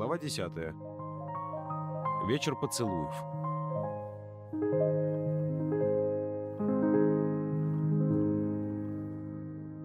Глава 10. Вечер поцелуев.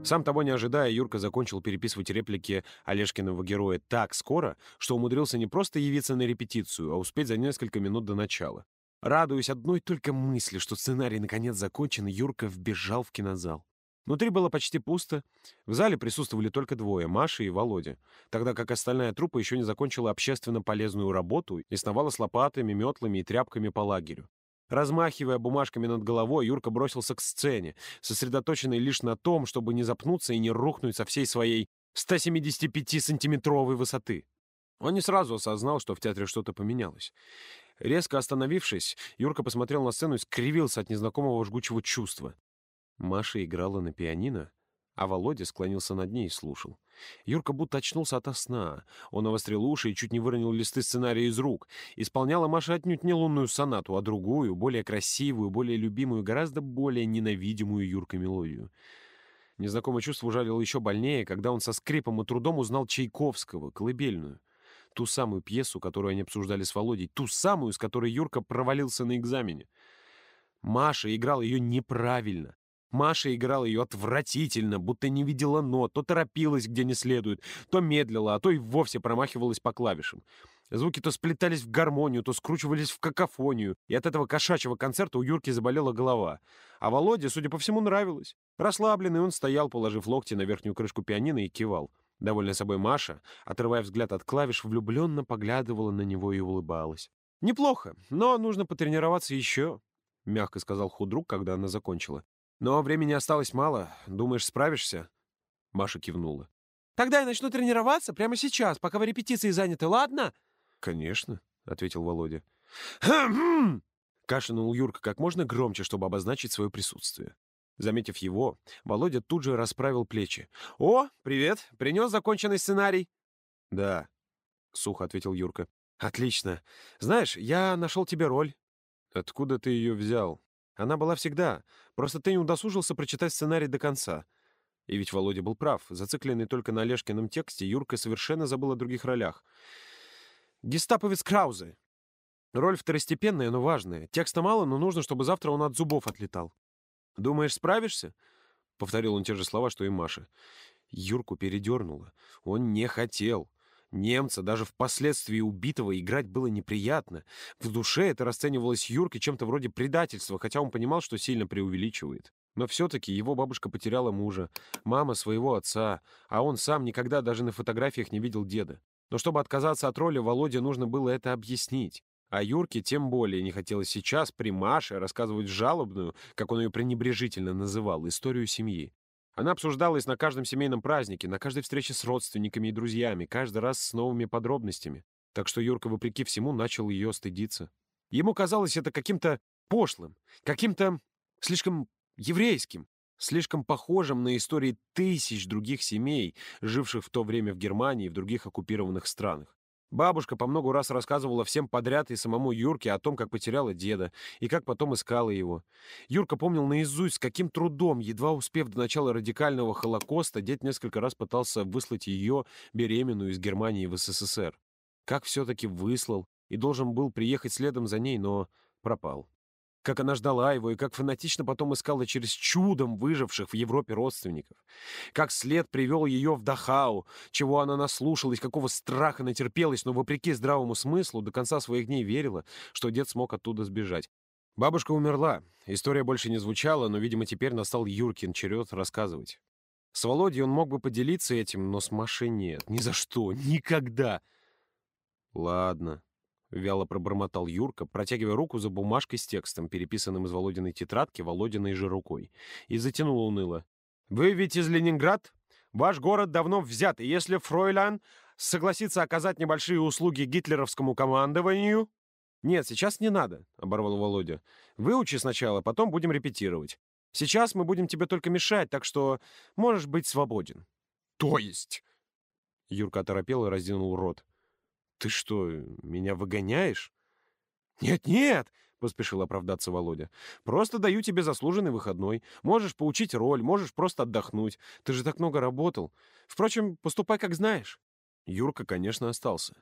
Сам того не ожидая, Юрка закончил переписывать реплики Олежкиного героя так скоро, что умудрился не просто явиться на репетицию, а успеть за несколько минут до начала. Радуясь одной только мысли, что сценарий наконец закончен, Юрка вбежал в кинозал. Внутри было почти пусто. В зале присутствовали только двое — Маша и Володя, тогда как остальная труппа еще не закончила общественно полезную работу и сновала с лопатами, метлами и тряпками по лагерю. Размахивая бумажками над головой, Юрка бросился к сцене, сосредоточенный лишь на том, чтобы не запнуться и не рухнуть со всей своей 175-сантиметровой высоты. Он не сразу осознал, что в театре что-то поменялось. Резко остановившись, Юрка посмотрел на сцену и скривился от незнакомого жгучего чувства. Маша играла на пианино, а Володя склонился над ней и слушал. Юрка будто очнулся ото сна. Он навострил уши и чуть не выронил листы сценария из рук. Исполняла Маша отнюдь не лунную сонату, а другую, более красивую, более любимую, гораздо более ненавидимую Юркой мелодию. Незнакомое чувство ужалило еще больнее, когда он со скрипом и трудом узнал Чайковского, колыбельную. Ту самую пьесу, которую они обсуждали с Володей, ту самую, с которой Юрка провалился на экзамене. Маша играла ее неправильно. Маша играла ее отвратительно, будто не видела нот, то торопилась где не следует, то медлила, а то и вовсе промахивалась по клавишам. Звуки то сплетались в гармонию, то скручивались в какофонию, и от этого кошачьего концерта у Юрки заболела голова. А Володе, судя по всему, нравилось. Расслабленный он стоял, положив локти на верхнюю крышку пианино и кивал. Довольная собой Маша, отрывая взгляд от клавиш, влюбленно поглядывала на него и улыбалась. «Неплохо, но нужно потренироваться еще», — мягко сказал худрук, когда она закончила. «Но времени осталось мало. Думаешь, справишься?» Маша кивнула. «Тогда я начну тренироваться прямо сейчас, пока вы репетиции заняты, ладно?» «Конечно», — ответил Володя. «Хм-хм!» — кашлянул Юрка как можно громче, чтобы обозначить свое присутствие. Заметив его, Володя тут же расправил плечи. «О, привет! Принес законченный сценарий?» «Да», — сухо ответил Юрка. «Отлично. Знаешь, я нашел тебе роль». «Откуда ты ее взял?» «Она была всегда. Просто ты не удосужился прочитать сценарий до конца». И ведь Володя был прав. Зацикленный только на Лешкином тексте, Юрка совершенно забыл о других ролях. «Гестаповец Краузе». Роль второстепенная, но важная. Текста мало, но нужно, чтобы завтра он от зубов отлетал. «Думаешь, справишься?» — повторил он те же слова, что и Маша. Юрку передернуло. Он не хотел. Немца, даже впоследствии убитого, играть было неприятно. В душе это расценивалось Юркой чем-то вроде предательства, хотя он понимал, что сильно преувеличивает. Но все-таки его бабушка потеряла мужа, мама своего отца, а он сам никогда даже на фотографиях не видел деда. Но чтобы отказаться от роли, Володе нужно было это объяснить. А Юрке тем более не хотелось сейчас при Маше рассказывать жалобную, как он ее пренебрежительно называл, историю семьи. Она обсуждалась на каждом семейном празднике, на каждой встрече с родственниками и друзьями, каждый раз с новыми подробностями. Так что Юрка, вопреки всему, начал ее стыдиться. Ему казалось это каким-то пошлым, каким-то слишком еврейским, слишком похожим на истории тысяч других семей, живших в то время в Германии и в других оккупированных странах. Бабушка по много раз рассказывала всем подряд и самому Юрке о том, как потеряла деда, и как потом искала его. Юрка помнил наизусть, с каким трудом, едва успев до начала радикального Холокоста, дед несколько раз пытался выслать ее, беременную, из Германии в СССР. Как все-таки выслал, и должен был приехать следом за ней, но пропал как она ждала его и как фанатично потом искала через чудом выживших в Европе родственников. Как след привел ее в Дахау, чего она наслушалась, какого страха натерпелась, но вопреки здравому смыслу до конца своих дней верила, что дед смог оттуда сбежать. Бабушка умерла. История больше не звучала, но, видимо, теперь настал Юркин черед рассказывать. С Володей он мог бы поделиться этим, но с Машей нет. Ни за что. Никогда. Ладно, — вяло пробормотал Юрка, протягивая руку за бумажкой с текстом, переписанным из Володиной тетрадки Володиной же рукой, и затянул уныло. «Вы ведь из Ленинград? Ваш город давно взят, и если Фройлян согласится оказать небольшие услуги гитлеровскому командованию...» «Нет, сейчас не надо», — оборвал Володя. «Выучи сначала, потом будем репетировать. Сейчас мы будем тебе только мешать, так что можешь быть свободен». «То есть?» Юрка оторопел и раздвинул рот. «Ты что, меня выгоняешь?» «Нет-нет!» — поспешил оправдаться Володя. «Просто даю тебе заслуженный выходной. Можешь поучить роль, можешь просто отдохнуть. Ты же так много работал. Впрочем, поступай как знаешь». Юрка, конечно, остался.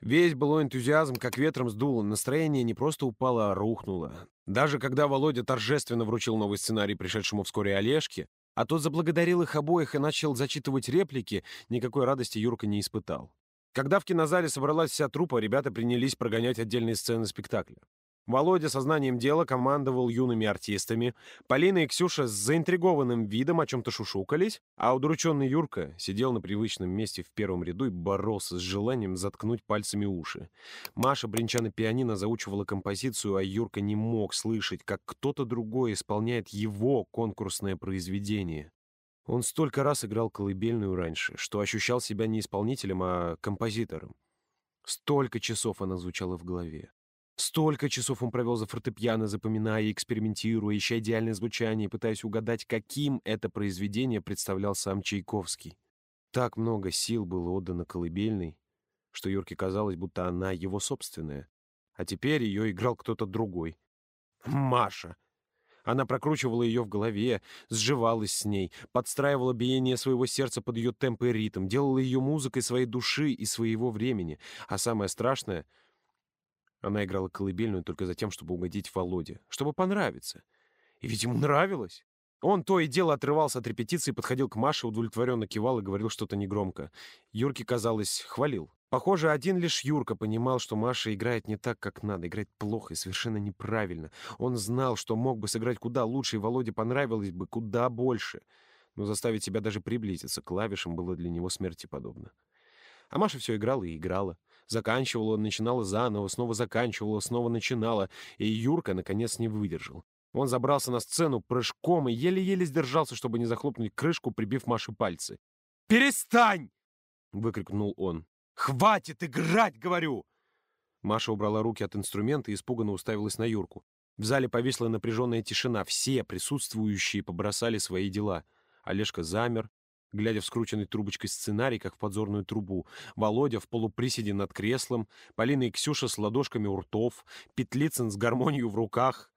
Весь былой энтузиазм как ветром сдуло, настроение не просто упало, а рухнуло. Даже когда Володя торжественно вручил новый сценарий пришедшему вскоре Олежке, а тот заблагодарил их обоих и начал зачитывать реплики, никакой радости Юрка не испытал. Когда в кинозале собралась вся труппа, ребята принялись прогонять отдельные сцены спектакля. Володя сознанием дела командовал юными артистами, Полина и Ксюша с заинтригованным видом о чем-то шушукались, а удрученный Юрка сидел на привычном месте в первом ряду и боролся с желанием заткнуть пальцами уши. Маша, бренча на пианино, заучивала композицию, а Юрка не мог слышать, как кто-то другой исполняет его конкурсное произведение. Он столько раз играл колыбельную раньше, что ощущал себя не исполнителем, а композитором. Столько часов она звучала в голове. Столько часов он провел за фортепиано, запоминая и экспериментируя, ища идеальное звучание, пытаясь угадать, каким это произведение представлял сам Чайковский. Так много сил было отдано колыбельной, что Юрке казалось, будто она его собственная. А теперь ее играл кто-то другой. Маша. Она прокручивала ее в голове, сживалась с ней, подстраивала биение своего сердца под ее темп и ритм, делала ее музыкой своей души и своего времени. А самое страшное — она играла колыбельную только за тем, чтобы угодить Володе, чтобы понравиться. И ведь ему нравилось. Он то и дело отрывался от репетиции, подходил к Маше, удовлетворенно кивал и говорил что-то негромко. Юрке, казалось, хвалил. Похоже, один лишь Юрка понимал, что Маша играет не так, как надо, играет плохо и совершенно неправильно. Он знал, что мог бы сыграть куда лучше, и Володе понравилось бы куда больше. Но заставить себя даже приблизиться к клавишам было для него смерти подобно. А Маша все играла и играла. Заканчивала, начинала заново, снова заканчивала, снова начинала, и Юрка, наконец, не выдержал. Он забрался на сцену прыжком и еле-еле сдержался, чтобы не захлопнуть крышку, прибив Маше пальцы. «Перестань!» — выкрикнул он. «Хватит играть, говорю!» Маша убрала руки от инструмента и испуганно уставилась на Юрку. В зале повисла напряженная тишина. Все присутствующие побросали свои дела. Олежка замер, глядя в скрученный трубочкой сценарий, как в подзорную трубу. Володя в полуприседе над креслом, Полина и Ксюша с ладошками у ртов, Петлицын с гармонию в руках.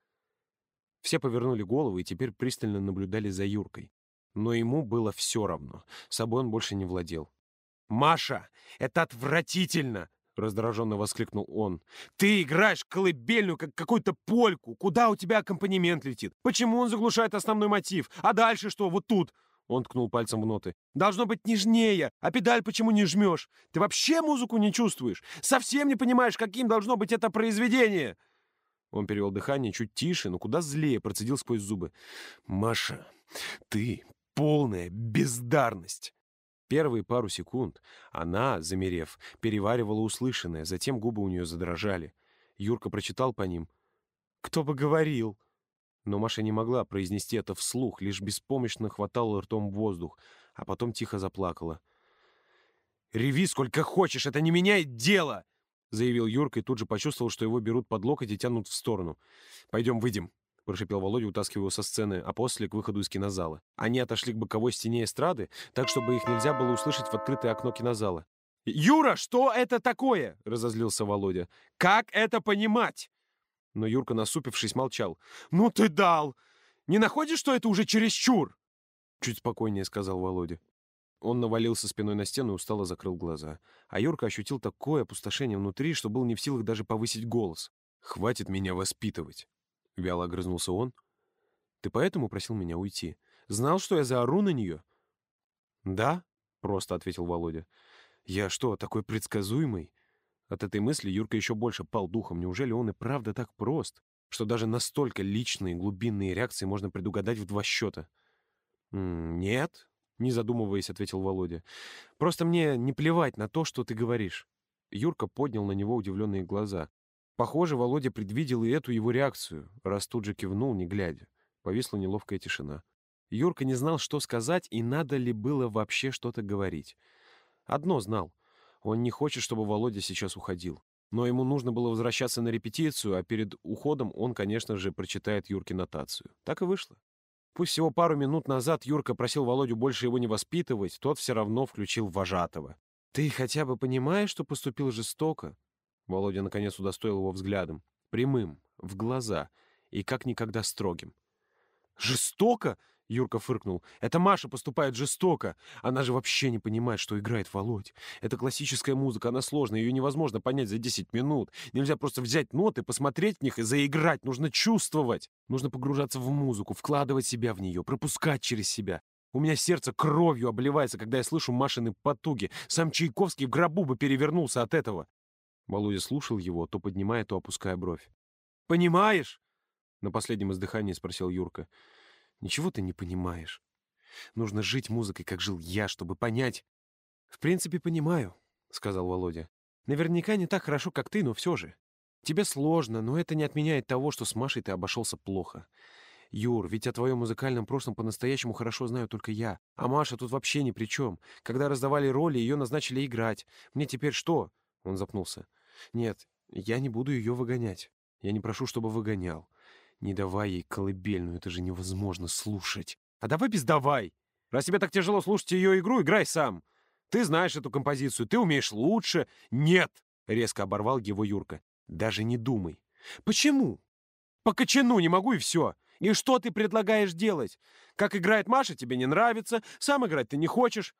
Все повернули головы и теперь пристально наблюдали за Юркой. Но ему было все равно. Собой он больше не владел. «Маша, это отвратительно!» — раздраженно воскликнул он. «Ты играешь колыбельную, как какую-то польку. Куда у тебя аккомпанемент летит? Почему он заглушает основной мотив? А дальше что? Вот тут. Он ткнул пальцем в ноты. «Должно быть нежнее! А педаль почему не жмешь? Ты вообще музыку не чувствуешь? Совсем не понимаешь, каким должно быть это произведение!» Он перевел дыхание чуть тише, но куда злее, процедил сквозь зубы. «Маша, ты полная бездарность!» Первые пару секунд она, замерев, переваривала услышанное, затем губы у нее задрожали. Юрка прочитал по ним. «Кто бы говорил!» Но Маша не могла произнести это вслух, лишь беспомощно хватала ртом воздух, а потом тихо заплакала. «Реви сколько хочешь, это не меняет дело!» — заявил Юрка и тут же почувствовал, что его берут под локоть и тянут в сторону. «Пойдем, выйдем», — прошипел Володя, утаскивая его со сцены, а после — к выходу из кинозала. Они отошли к боковой стене эстрады, так, чтобы их нельзя было услышать в открытое окно кинозала. «Юра, что это такое?» — разозлился Володя. «Как это понимать?» Но Юрка, насупившись, молчал. «Ну ты дал! Не находишь, что это уже чересчур?» Чуть спокойнее сказал Володя. Он навалился спиной на стену и устало закрыл глаза. А Юрка ощутил такое опустошение внутри, что был не в силах даже повысить голос. «Хватит меня воспитывать!» — вяло огрызнулся он. «Ты поэтому просил меня уйти? Знал, что я заору на нее?» «Да», — просто ответил Володя. «Я что, такой предсказуемый? От этой мысли Юрка еще больше пал духом. Неужели он и правда так прост, что даже настолько личные глубинные реакции можно предугадать в два счета? «Нет», — не задумываясь, ответил Володя. «Просто мне не плевать на то, что ты говоришь». Юрка поднял на него удивленные глаза. Похоже, Володя предвидел и эту его реакцию, раз тут же кивнул, не глядя. Повисла неловкая тишина. Юрка не знал, что сказать, и надо ли было вообще что-то говорить. Одно знал. Он не хочет, чтобы Володя сейчас уходил. Но ему нужно было возвращаться на репетицию, а перед уходом он, конечно же, прочитает Юрке нотацию. Так и вышло. Пусть всего пару минут назад Юрка просил Володю больше его не воспитывать, тот все равно включил вожатого. «Ты хотя бы понимаешь, что поступил жестоко?» Володя наконец удостоил его взглядом. Прямым, в глаза и как никогда строгим. «Жестоко?» — Юрка фыркнул. «Это Маша поступает жестоко. Она же вообще не понимает, что играет Володь. Это классическая музыка, она сложная, ее невозможно понять за 10 минут. Нельзя просто взять ноты, посмотреть в них и заиграть. Нужно чувствовать. Нужно погружаться в музыку, вкладывать себя в нее, пропускать через себя. У меня сердце кровью обливается, когда я слышу Машины потуги. Сам Чайковский в гробу бы перевернулся от этого». Володя слушал его, то поднимая, то опуская бровь. «Понимаешь?» — на последнем издыхании спросил Юрка. Ничего ты не понимаешь. Нужно жить музыкой, как жил я, чтобы понять. В принципе, понимаю, — сказал Володя. Наверняка не так хорошо, как ты, но все же. Тебе сложно, но это не отменяет того, что с Машей ты обошелся плохо. Юр, ведь о твоем музыкальном прошлом по-настоящему хорошо знаю только я. А Маша тут вообще ни при чем. Когда раздавали роли, ее назначили играть. Мне теперь что? Он запнулся. Нет, я не буду ее выгонять. Я не прошу, чтобы выгонял. Не давай ей колыбельную, это же невозможно слушать. А давай без «давай». Раз тебе так тяжело слушать ее игру, играй сам. Ты знаешь эту композицию, ты умеешь лучше. Нет, резко оборвал его Юрка. Даже не думай. Почему? По кочану не могу и все. И что ты предлагаешь делать? Как играет Маша, тебе не нравится, сам играть ты не хочешь.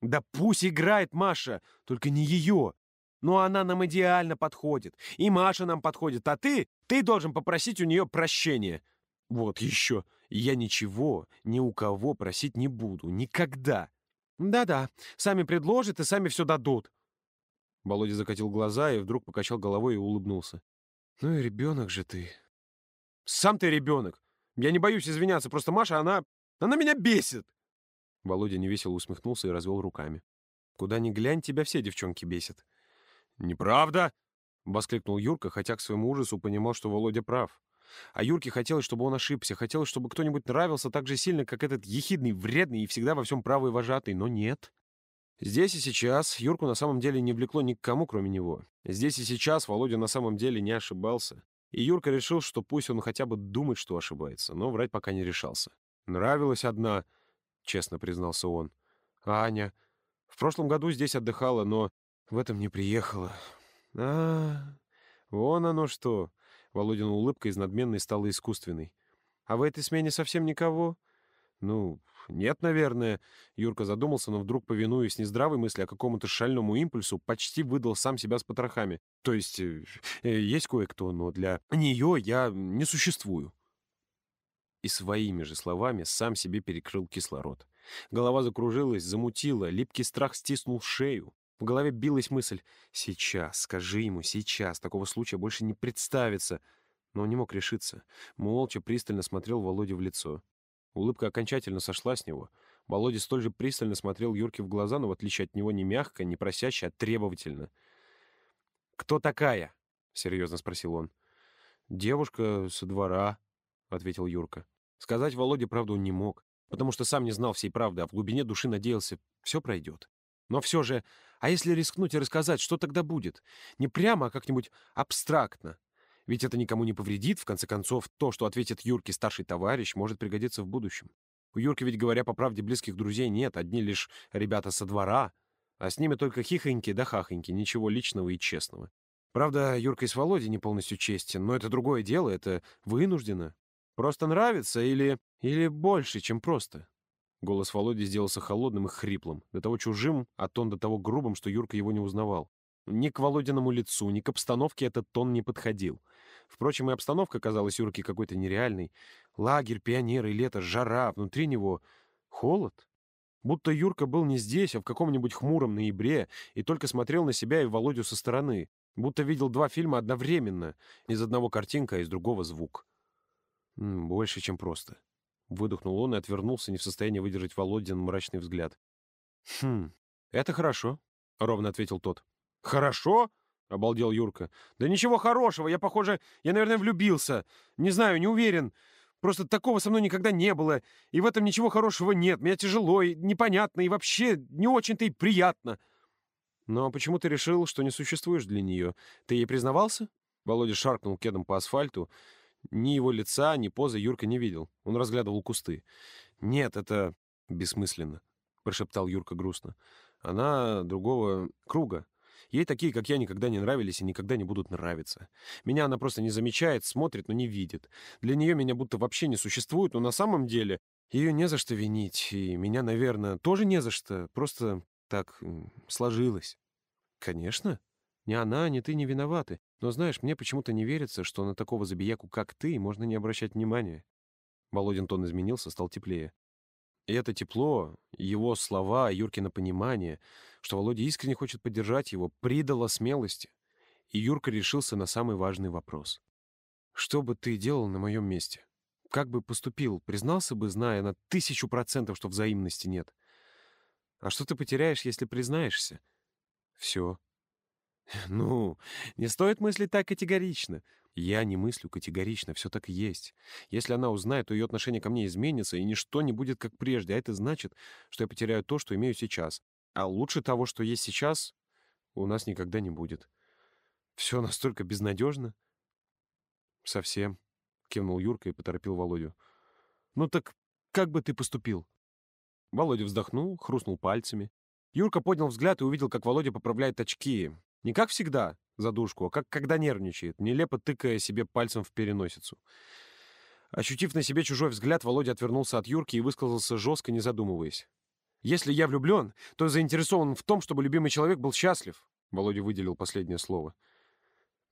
Да пусть играет Маша, только не ее. Но она нам идеально подходит. И Маша нам подходит. А ты, ты должен попросить у нее прощения. Вот еще. Я ничего ни у кого просить не буду. Никогда. Да-да, сами предложат и сами все дадут. Володя закатил глаза и вдруг покачал головой и улыбнулся. Ну и ребенок же ты. Сам ты ребенок. Я не боюсь извиняться, просто Маша, она... Она меня бесит. Володя невесело усмехнулся и развел руками. Куда ни глянь, тебя все девчонки бесят. «Неправда!» — воскликнул Юрка, хотя к своему ужасу понимал, что Володя прав. А Юрке хотелось, чтобы он ошибся, хотелось, чтобы кто-нибудь нравился так же сильно, как этот ехидный, вредный и всегда во всем правый вожатый, но нет. Здесь и сейчас Юрку на самом деле не влекло ни к кому, кроме него. Здесь и сейчас Володя на самом деле не ошибался. И Юрка решил, что пусть он хотя бы думает, что ошибается, но врать пока не решался. «Нравилась одна», — честно признался он. «Аня. В прошлом году здесь отдыхала, но в этом не приехала. А, вон оно что. Володина улыбка из надменной стала искусственной. А в этой смене совсем никого? Ну, нет, наверное. Юрка задумался, но вдруг, повинуясь нездравой мысли, а какому-то шальному импульсу, почти выдал сам себя с потрохами. То есть, э, э, есть кое-кто, но для нее я не существую. И своими же словами сам себе перекрыл кислород. Голова закружилась, замутила, липкий страх стиснул шею. В голове билась мысль «Сейчас, скажи ему, сейчас, такого случая больше не представится». Но он не мог решиться. Молча пристально смотрел Володе в лицо. Улыбка окончательно сошла с него. Володя столь же пристально смотрел Юрке в глаза, но в отличие от него не мягко, не просяще, а требовательно. «Кто такая?» — серьезно спросил он. «Девушка со двора», — ответил Юрка. Сказать Володе правду он не мог, потому что сам не знал всей правды, а в глубине души надеялся, все пройдет. Но все же, а если рискнуть и рассказать, что тогда будет? Не прямо, а как-нибудь абстрактно. Ведь это никому не повредит, в конце концов, то, что ответит Юрке старший товарищ, может пригодиться в будущем. У Юрки ведь, говоря по правде, близких друзей нет, одни лишь ребята со двора, а с ними только хихоньки да хахоньки, ничего личного и честного. Правда, Юрка и с Володей не полностью честен, но это другое дело, это вынуждено. Просто нравится или... или больше, чем просто. Голос Володи сделался холодным и хриплым, до того чужим, а тон до того грубым, что Юрка его не узнавал. Ни к Володиному лицу, ни к обстановке этот тон не подходил. Впрочем, и обстановка казалась Юрке какой-то нереальной. Лагерь, пионеры, лето, жара, внутри него холод. Будто Юрка был не здесь, а в каком-нибудь хмуром ноябре, и только смотрел на себя и Володю со стороны. Будто видел два фильма одновременно. Из одного картинка, а из другого звук. Больше, чем просто. Выдохнул он и отвернулся, не в состоянии выдержать Володин мрачный взгляд. «Хм, это хорошо», — ровно ответил тот. «Хорошо?» — обалдел Юрка. «Да ничего хорошего. Я, похоже, я, наверное, влюбился. Не знаю, не уверен. Просто такого со мной никогда не было. И в этом ничего хорошего нет. Мне тяжело и непонятно, и вообще не очень-то и приятно». «Но почему ты решил, что не существуешь для нее? Ты ей признавался?» Володя шаркнул кедом по асфальту, ни его лица, ни позы Юрка не видел. Он разглядывал кусты. «Нет, это бессмысленно», — прошептал Юрка грустно. «Она другого круга. Ей такие, как я, никогда не нравились и никогда не будут нравиться. Меня она просто не замечает, смотрит, но не видит. Для нее меня будто вообще не существует, но на самом деле Ее не за что винить, и меня, наверное, тоже не за что. Просто так сложилось. Конечно. Ни она, ни ты не виноваты. Но знаешь, мне почему-то не верится, что на такого забияку, как ты, можно не обращать внимания. Володин тон изменился, стал теплее. И это тепло, его слова, Юркино понимание, что Володя искренне хочет поддержать его, придало смелости. И Юрка решился на самый важный вопрос. «Что бы ты делал на моем месте? Как бы поступил? Признался бы, зная на тысячу процентов, что взаимности нет? А что ты потеряешь, если признаешься?» «Все». «Ну, не стоит мыслить так категорично. Я не мыслю категорично, все так и есть. Если она узнает, то ее отношение ко мне изменится, и ничто не будет как прежде, а это значит, что я потеряю то, что имею сейчас. А лучше того, что есть сейчас, у нас никогда не будет. Все настолько безнадежно. Совсем, кивнул Юрка и поторопил Володю. Ну так как бы ты поступил? Володя вздохнул, хрустнул пальцами. Юрка поднял взгляд и увидел, как Володя поправляет очки. Не как всегда, задушку, а как когда нервничает, нелепо тыкая себе пальцем в переносицу. Ощутив на себе чужой взгляд, Володя отвернулся от Юрки и высказался жестко, не задумываясь. «Если я влюблен, то заинтересован в том, чтобы любимый человек был счастлив», — Володя выделил последнее слово.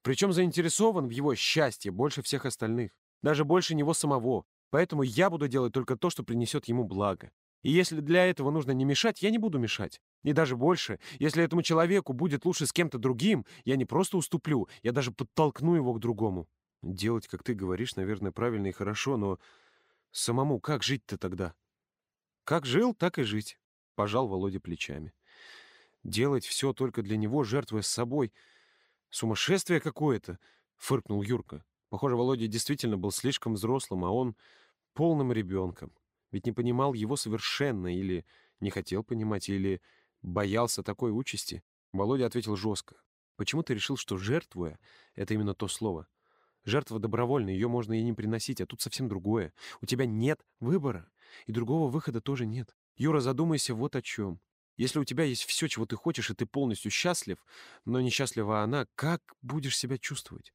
«Причем заинтересован в его счастье больше всех остальных, даже больше него самого, поэтому я буду делать только то, что принесет ему благо. И если для этого нужно не мешать, я не буду мешать. И даже больше, если этому человеку будет лучше с кем-то другим, я не просто уступлю, я даже подтолкну его к другому. Делать, как ты говоришь, наверное, правильно и хорошо, но самому как жить-то тогда? Как жил, так и жить, — пожал Володя плечами. Делать все только для него, жертвуя с собой. Сумасшествие какое-то, — фыркнул Юрка. Похоже, Володя действительно был слишком взрослым, а он полным ребенком. Ведь не понимал его совершенно, или не хотел понимать, или боялся такой участи. Володя ответил жестко. Почему ты решил, что жертвуя — это именно то слово? Жертва добровольная, ее можно и не приносить, а тут совсем другое. У тебя нет выбора, и другого выхода тоже нет. Юра, задумайся вот о чем. Если у тебя есть все, чего ты хочешь, и ты полностью счастлив, но несчастлива она, как будешь себя чувствовать?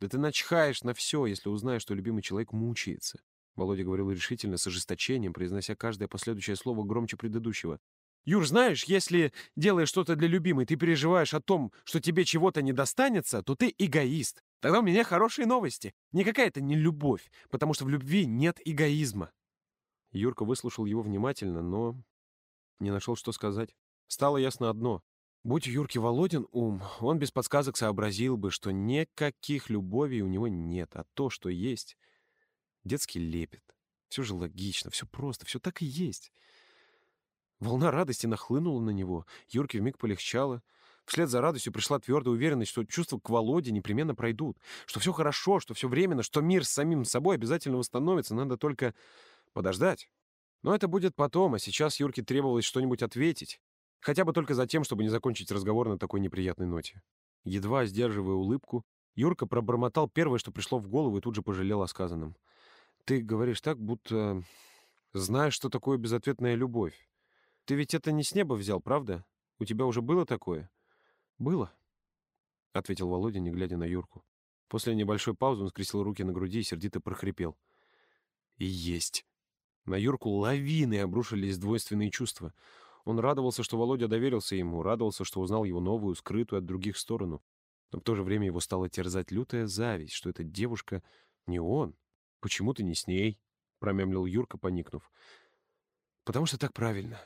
Да ты начхаешь на все, если узнаешь, что любимый человек мучается. Володя говорил решительно, с ожесточением, произнося каждое последующее слово громче предыдущего. «Юр, знаешь, если делаешь что-то для любимой, ты переживаешь о том, что тебе чего-то не достанется, то ты эгоист. Тогда у меня хорошие новости. Никакая это не любовь, потому что в любви нет эгоизма». Юрка выслушал его внимательно, но не нашел, что сказать. Стало ясно одно. Будь у Юрки Володин ум, он без подсказок сообразил бы, что никаких любовей у него нет, а то, что есть, Детский лепет. Все же логично, все просто, все так и есть. Волна радости нахлынула на него. Юрке вмиг полегчало. Вслед за радостью пришла твердая уверенность, что чувства к Володе непременно пройдут, что все хорошо, что все временно, что мир с самим собой обязательно восстановится, надо только подождать. Но это будет потом, а сейчас Юрке требовалось что-нибудь ответить. Хотя бы только за тем, чтобы не закончить разговор на такой неприятной ноте. Едва сдерживая улыбку, Юрка пробормотал первое, что пришло в голову, и тут же пожалел о сказанном. Ты говоришь так, будто знаешь, что такое безответная любовь. Ты ведь это не с неба взял, правда? У тебя уже было такое? Было, — ответил Володя, не глядя на Юрку. После небольшой паузы он скрестил руки на груди и сердито прохрипел. И есть. На Юрку лавины обрушились двойственные чувства. Он радовался, что Володя доверился ему, радовался, что узнал его новую, скрытую от других сторону. Но в то же время его стала терзать лютая зависть, что эта девушка не он, «Почему ты не с ней?» — промямлил Юрка, поникнув. «Потому что так правильно.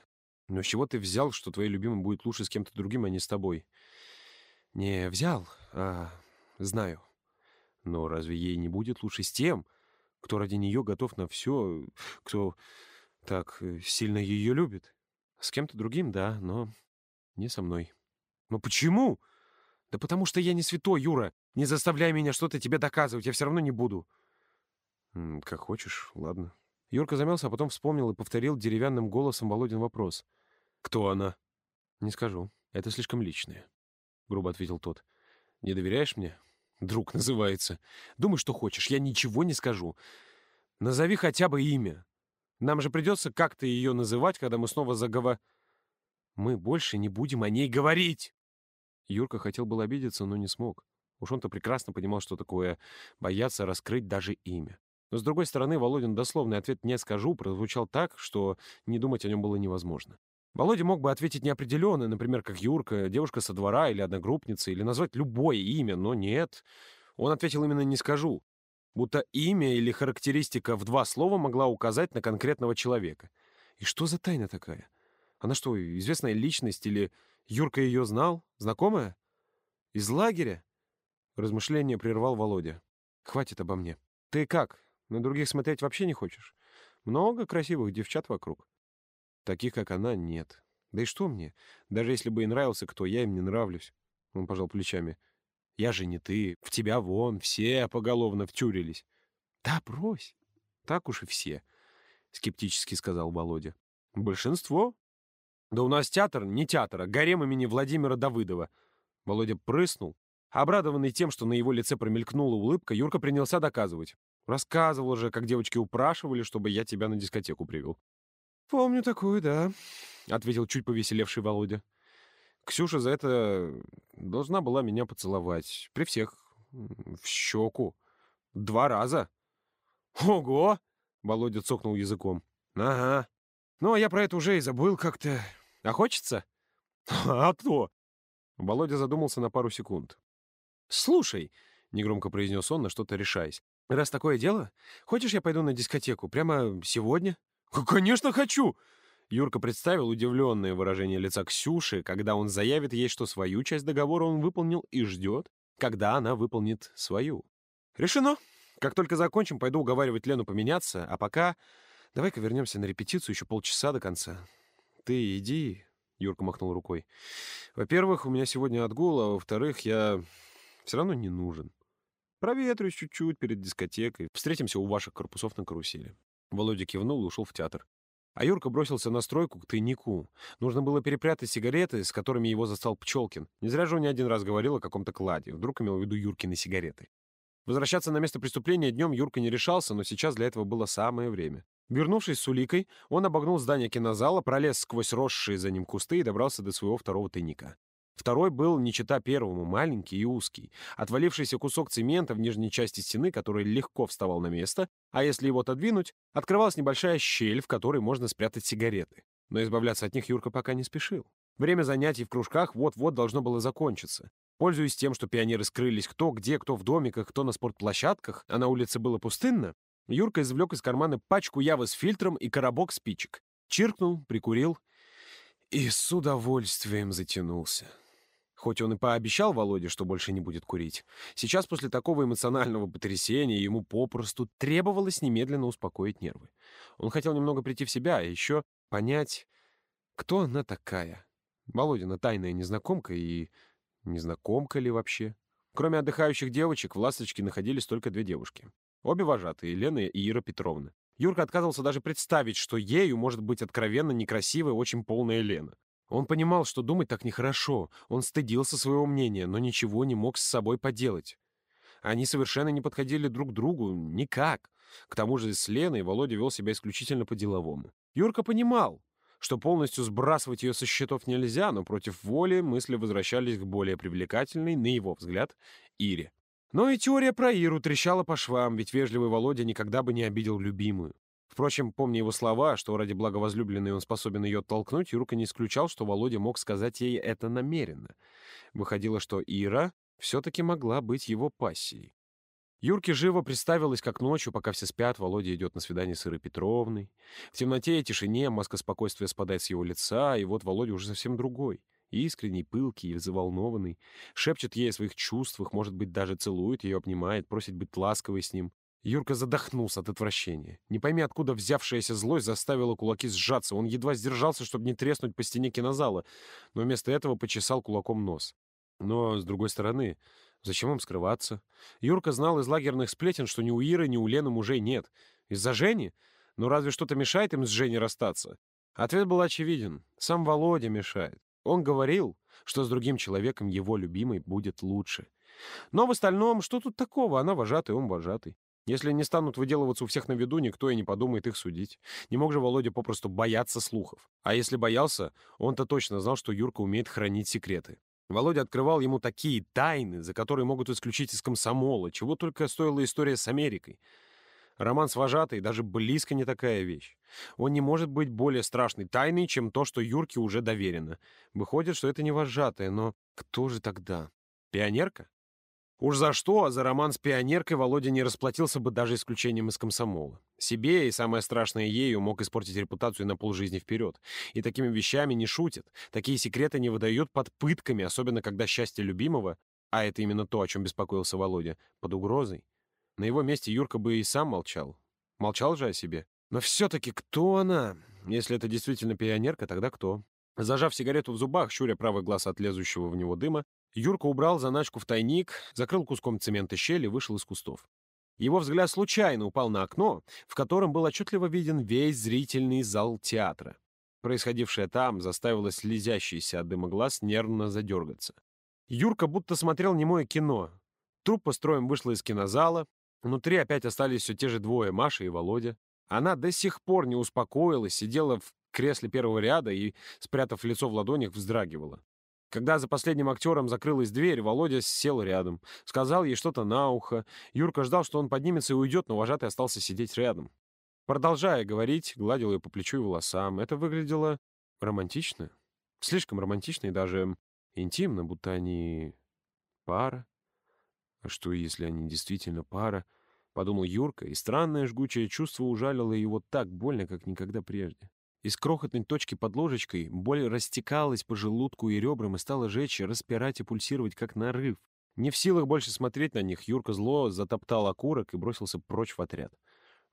Но с чего ты взял, что твоей любимой будет лучше с кем-то другим, а не с тобой?» «Не взял, а знаю. Но разве ей не будет лучше с тем, кто ради нее готов на все, кто так сильно ее любит? С кем-то другим, да, но не со мной». «Но почему?» «Да потому что я не святой, Юра. Не заставляй меня что-то тебе доказывать, я все равно не буду». «Как хочешь, ладно». Юрка замялся, а потом вспомнил и повторил деревянным голосом Володин вопрос. «Кто она?» «Не скажу. Это слишком личное», — грубо ответил тот. «Не доверяешь мне?» «Друг называется. Думай, что хочешь. Я ничего не скажу. Назови хотя бы имя. Нам же придется как-то ее называть, когда мы снова заговор...» «Мы больше не будем о ней говорить!» Юрка хотел был обидеться, но не смог. Уж он-то прекрасно понимал, что такое бояться раскрыть даже имя. Но, с другой стороны, Володин дословный ответ «не скажу» прозвучал так, что не думать о нем было невозможно. Володя мог бы ответить неопределенно, например, как Юрка, девушка со двора или одногруппница, или назвать любое имя, но нет. Он ответил именно «не скажу», будто имя или характеристика в два слова могла указать на конкретного человека. И что за тайна такая? Она что, известная личность или Юрка ее знал? Знакомая? Из лагеря? Размышление прервал Володя. Хватит обо мне. Ты как, на других смотреть вообще не хочешь? Много красивых девчат вокруг. Таких, как она, нет. Да и что мне? Даже если бы и нравился кто, я им не нравлюсь. Он пожал плечами. Я же не ты. В тебя вон все поголовно втюрились. Да брось. Так уж и все, скептически сказал Володя. Большинство. Да у нас театр не театр, а гарем имени Владимира Давыдова. Володя прыснул. Обрадованный тем, что на его лице промелькнула улыбка, Юрка принялся доказывать. Рассказывал же, как девочки упрашивали, чтобы я тебя на дискотеку привел. «Помню такую, да», — ответил чуть повеселевший Володя. Ксюша за это должна была меня поцеловать. При всех. В щеку. Два раза. «Ого!» — Володя цокнул языком. «Ага. Ну, а я про это уже и забыл как-то. А хочется?» «А то!» Володя задумался на пару секунд. «Слушай», — негромко произнес он, на что-то решаясь, «раз такое дело, хочешь, я пойду на дискотеку? Прямо сегодня?» «Конечно хочу!» Юрка представил удивленное выражение лица Ксюши, когда он заявит ей, что свою часть договора он выполнил и ждет, когда она выполнит свою. «Решено. Как только закончим, пойду уговаривать Лену поменяться, а пока давай-ка вернемся на репетицию еще полчаса до конца. Ты иди, — Юрка махнул рукой. «Во-первых, у меня сегодня отгул, а во-вторых, я все равно не нужен. Проветрюсь чуть-чуть перед дискотекой. Встретимся у ваших корпусов на карусели». Володя кивнул и ушел в театр. А Юрка бросился на стройку к тайнику. Нужно было перепрятать сигареты, с которыми его застал Пчелкин. Не зря же он не один раз говорил о каком-то кладе. Вдруг имел в виду Юркины сигареты. Возвращаться на место преступления днем Юрка не решался, но сейчас для этого было самое время. Вернувшись с уликой, он обогнул здание кинозала, пролез сквозь росшие за ним кусты и добрался до своего второго тайника. Второй был, не чита первому, маленький и узкий. Отвалившийся кусок цемента в нижней части стены, который легко вставал на место, а если его отодвинуть, открывалась небольшая щель, в которой можно спрятать сигареты. Но избавляться от них Юрка пока не спешил. Время занятий в кружках вот-вот должно было закончиться. Пользуясь тем, что пионеры скрылись кто где, кто в домиках, кто на спортплощадках, а на улице было пустынно, Юрка извлек из кармана пачку явы с фильтром и коробок спичек. Чиркнул, прикурил и с удовольствием затянулся. Хоть он и пообещал Володе, что больше не будет курить, сейчас после такого эмоционального потрясения ему попросту требовалось немедленно успокоить нервы. Он хотел немного прийти в себя, а еще понять, кто она такая. Володина тайная незнакомка и... Незнакомка ли вообще? Кроме отдыхающих девочек, в «Ласточке» находились только две девушки. Обе вожатые, Лена и Ира Петровна. Юрка отказывался даже представить, что ею может быть откровенно некрасивая, очень полная Лена. Он понимал, что думать так нехорошо, он стыдился своего мнения, но ничего не мог с собой поделать. Они совершенно не подходили друг к другу, никак. К тому же с Леной Володя вел себя исключительно по-деловому. Юрка понимал, что полностью сбрасывать ее со счетов нельзя, но против воли мысли возвращались к более привлекательной, на его взгляд, Ире. Но и теория про Иру трещала по швам, ведь вежливый Володя никогда бы не обидел любимую. Впрочем, помня его слова, что ради блага возлюбленной он способен ее оттолкнуть, Юрка не исключал, что Володя мог сказать ей это намеренно. Выходило, что Ира все-таки могла быть его пассией. Юрке живо представилось, как ночью, пока все спят, Володя идет на свидание с Ирой Петровной. В темноте и тишине маска спокойствия спадает с его лица, и вот Володя уже совсем другой. Искренний, пылкий и взволнованный. Шепчет ей о своих чувствах, может быть, даже целует ее, обнимает, просит быть ласковой с ним. Юрка задохнулся от отвращения. Не пойми, откуда взявшаяся злость заставила кулаки сжаться. Он едва сдержался, чтобы не треснуть по стене кинозала, но вместо этого почесал кулаком нос. Но, с другой стороны, зачем им скрываться? Юрка знал из лагерных сплетен, что ни у Иры, ни у Лены мужей нет. Из-за Жени? Но разве что-то мешает им с Женей расстаться? Ответ был очевиден. Сам Володя мешает. Он говорил, что с другим человеком его любимой будет лучше. Но в остальном, что тут такого? Она вожатый, он вожатый. Если не станут выделываться у всех на виду, никто и не подумает их судить. Не мог же Володя попросту бояться слухов. А если боялся, он-то точно знал, что Юрка умеет хранить секреты. Володя открывал ему такие тайны, за которые могут исключить из комсомола, чего только стоила история с Америкой. Роман с вожатой даже близко не такая вещь. Он не может быть более страшной тайной, чем то, что Юрке уже доверено. Выходит, что это не вожатая, но кто же тогда? Пионерка? Уж за что, а за роман с пионеркой Володя не расплатился бы даже исключением из комсомола. Себе и, самое страшное, ею мог испортить репутацию на полжизни вперед. И такими вещами не шутят. Такие секреты не выдают под пытками, особенно когда счастье любимого, а это именно то, о чем беспокоился Володя, под угрозой. На его месте Юрка бы и сам молчал. Молчал же о себе. Но все-таки кто она? Если это действительно пионерка, тогда кто? Зажав сигарету в зубах, щуря правый глаз от лезущего в него дыма, Юрка убрал заначку в тайник, закрыл куском цемента щель и вышел из кустов. Его взгляд случайно упал на окно, в котором был отчетливо виден весь зрительный зал театра. Происходившее там заставило слезящийся от дыма глаз нервно задергаться. Юрка будто смотрел немое кино. Труппа строем вышла из кинозала, Внутри опять остались все те же двое, Маша и Володя. Она до сих пор не успокоилась, сидела в кресле первого ряда и, спрятав лицо в ладонях, вздрагивала. Когда за последним актером закрылась дверь, Володя сел рядом. Сказал ей что-то на ухо. Юрка ждал, что он поднимется и уйдет, но вожатый остался сидеть рядом. Продолжая говорить, гладил ее по плечу и волосам. Это выглядело романтично. Слишком романтично и даже интимно, будто они пара. А что, если они действительно пара? Подумал Юрка, и странное жгучее чувство ужалило его так больно, как никогда прежде. Из крохотной точки под ложечкой боль растекалась по желудку и ребрам и стала жечь, распирать и пульсировать, как нарыв. Не в силах больше смотреть на них, Юрка зло затоптал окурок и бросился прочь в отряд.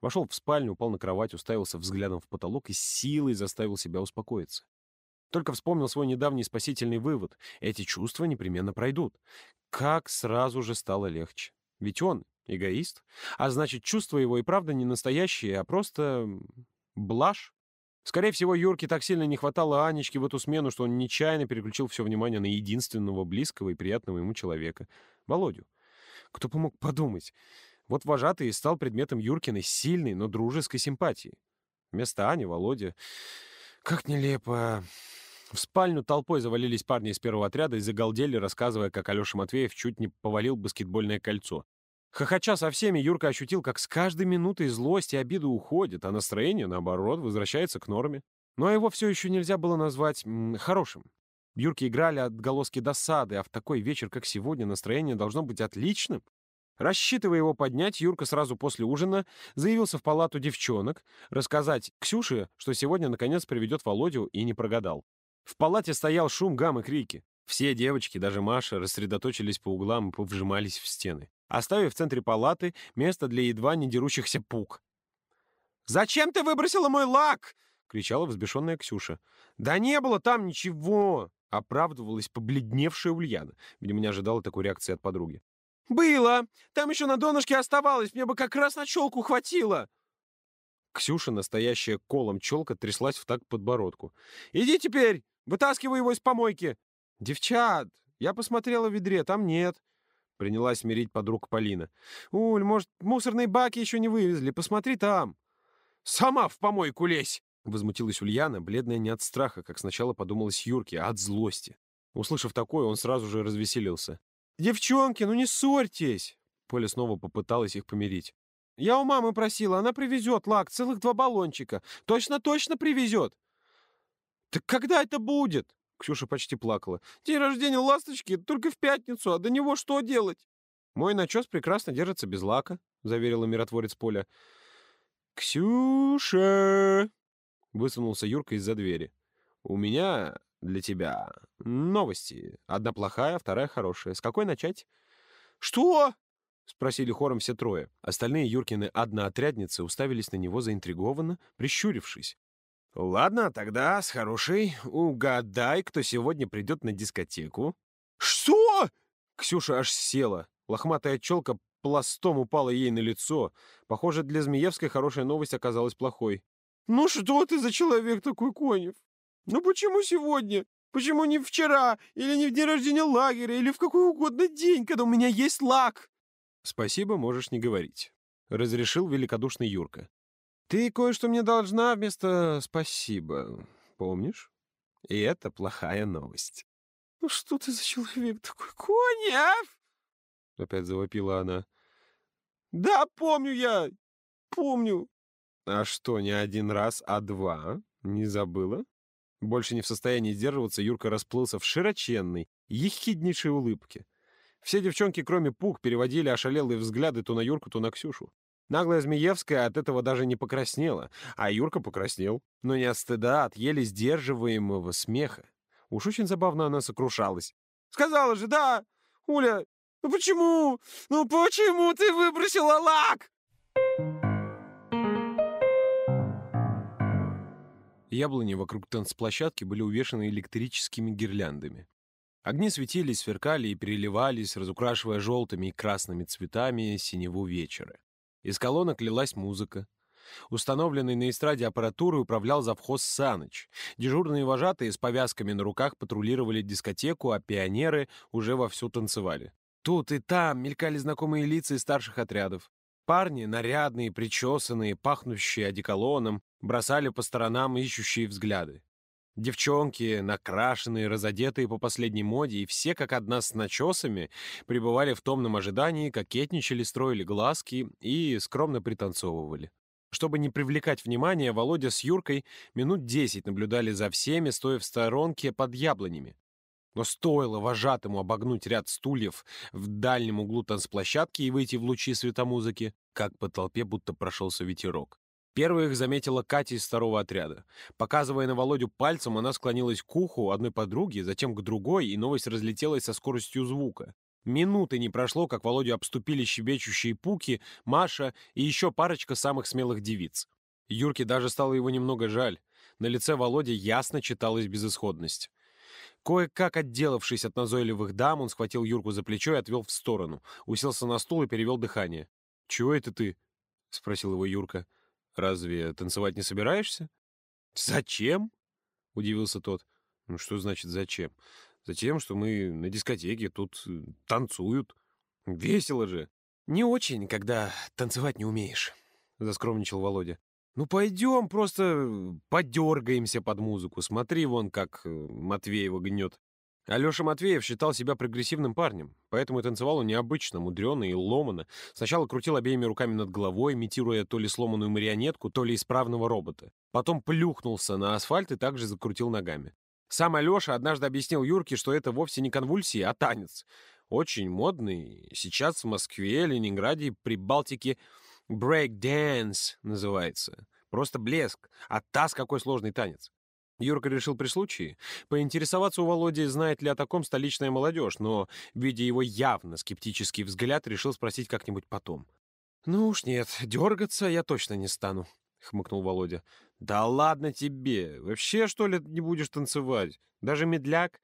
Вошел в спальню, упал на кровать, уставился взглядом в потолок и силой заставил себя успокоиться. Только вспомнил свой недавний спасительный вывод. Эти чувства непременно пройдут. Как сразу же стало легче. Ведь он эгоист, а значит, чувства его и правда не настоящие, а просто блажь. Скорее всего, Юрке так сильно не хватало Анечки в эту смену, что он нечаянно переключил все внимание на единственного близкого и приятного ему человека — Володю. Кто бы мог подумать? Вот вожатый стал предметом Юркиной сильной, но дружеской симпатии. Вместо Ани — Володя. Как нелепо. В спальню толпой завалились парни из первого отряда и загалдели, рассказывая, как Алеша Матвеев чуть не повалил баскетбольное кольцо. Хохоча со всеми, Юрка ощутил, как с каждой минутой злость и обида уходят, а настроение, наоборот, возвращается к норме. Но его все еще нельзя было назвать хорошим. Юрки играли отголоски досады, а в такой вечер, как сегодня, настроение должно быть отличным. Рассчитывая его поднять, Юрка сразу после ужина заявился в палату девчонок, рассказать Ксюше, что сегодня наконец приведет Володю, и не прогадал. В палате стоял шум, гам и крики. Все девочки, даже Маша, рассредоточились по углам и повжимались в стены, оставив в центре палаты место для едва не дерущихся пук. «Зачем ты выбросила мой лак?» — кричала взбешенная Ксюша. «Да не было там ничего!» — оправдывалась побледневшая Ульяна. Видимо, не ожидала такой реакции от подруги. «Было! Там еще на донышке оставалось, мне бы как раз на челку хватило!» Ксюша, настоящая колом челка, тряслась в такт подбородку. «Иди теперь! Вытаскивай его из помойки!» «Девчат, я посмотрела в ведре, там нет». Принялась мирить подруг Полина. «Уль, может, мусорные баки еще не вывезли? Посмотри там». «Сама в помойку лезь!» Возмутилась Ульяна, бледная не от страха, как сначала подумалось Юрке, а от злости. Услышав такое, он сразу же развеселился. «Девчонки, ну не ссорьтесь!» Поля снова попыталась их помирить. «Я у мамы просила, она привезет лак, целых два баллончика. Точно-точно привезет!» «Так когда это будет?» Ксюша почти плакала. «День рождения ласточки только в пятницу, а до него что делать?» «Мой начес прекрасно держится без лака», — заверила миротворец Поля. «Ксюша!» — высунулся Юрка из-за двери. «У меня для тебя новости. Одна плохая, вторая хорошая. С какой начать?» «Что?» — спросили хором все трое. Остальные Юркины одноотрядницы уставились на него заинтригованно, прищурившись. «Ладно, тогда с хорошей. Угадай, кто сегодня придет на дискотеку». «Что?» Ксюша аж села. Лохматая челка пластом упала ей на лицо. Похоже, для Змеевской хорошая новость оказалась плохой. «Ну что ты за человек такой, Конев? Ну почему сегодня? Почему не вчера? Или не в день рождения лагеря? Или в какой угодно день, когда у меня есть лак?» «Спасибо, можешь не говорить», — разрешил великодушный Юрка. Ты кое-что мне должна вместо «спасибо», помнишь? И это плохая новость. «Ну что ты за человек такой, Конев?» Опять завопила она. «Да, помню я. помню. А что, не один раз, а два? Не забыла? Больше не в состоянии сдерживаться, Юрка расплылся в широченной, ехиднейшей улыбке. Все девчонки, кроме Пук, переводили ошалелые взгляды то на Юрку, то на Ксюшу. Наглая Змеевская от этого даже не покраснела, а Юрка покраснел. Но не от стыда, а от еле сдерживаемого смеха. Уж очень забавно она сокрушалась. «Сказала же, да! Уля, ну почему? Ну почему ты выбросила лак?» Яблони вокруг танцплощадки были увешаны электрическими гирляндами. Огни светились, сверкали и переливались, разукрашивая желтыми и красными цветами синеву вечера. Из колонок лилась музыка. Установленный на эстраде аппаратурой управлял завхоз Саныч. Дежурные вожатые с повязками на руках патрулировали дискотеку, а пионеры уже вовсю танцевали. Тут и там мелькали знакомые лица из старших отрядов. Парни, нарядные, причесанные, пахнущие одеколоном, бросали по сторонам ищущие взгляды. Девчонки, накрашенные, разодетые по последней моде, и все как одна с начесами, пребывали в томном ожидании, кокетничали, строили глазки и скромно пританцовывали. Чтобы не привлекать внимания, Володя с Юркой минут десять наблюдали за всеми, стоя в сторонке под яблонями. Но стоило вожатому обогнуть ряд стульев в дальнем углу танцплощадки и выйти в лучи светомузыки, как по толпе будто прошелся ветерок. Первой их заметила Катя из второго отряда. Показывая на Володю пальцем, она склонилась к уху одной подруги, затем к другой, и новость разлетелась со скоростью звука. Минуты не прошло, как Володю обступили щебечущие Пуки, Маша и еще парочка самых смелых девиц. Юрке даже стало его немного жаль. На лице Володи ясно читалась безысходность. Кое-как отделавшись от назойливых дам, он схватил Юрку за плечо и отвел в сторону, уселся на стул и перевел дыхание. «Чего это ты?» — спросил его Юрка. «Разве танцевать не собираешься?» «Зачем?» — удивился тот. «Ну что значит «зачем»?» «Затем, что мы на дискотеке, тут э, танцуют. Весело же!» «Не очень, когда танцевать не умеешь», — заскромничал Володя. «Ну пойдем, просто подергаемся под музыку. Смотри вон, как э, Матвеева гнет». Алеша Матвеев считал себя прогрессивным парнем, поэтому и танцевал он необычно, мудрено и ломано. Сначала крутил обеими руками над головой, имитируя то ли сломанную марионетку, то ли исправного робота. Потом плюхнулся на асфальт и также закрутил ногами. Сам Алеша однажды объяснил Юрке, что это вовсе не конвульсии, а танец. Очень модный. Сейчас в Москве, Ленинграде, Прибалтике Break-dance называется. Просто блеск. А таз какой сложный танец. Юрка решил при случае поинтересоваться у Володи, знает ли о таком столичная молодежь, но, видя его явно скептический взгляд, решил спросить как-нибудь потом. «Ну уж нет, дергаться я точно не стану», — хмыкнул Володя. «Да ладно тебе! Вообще, что ли, не будешь танцевать? Даже медляк?»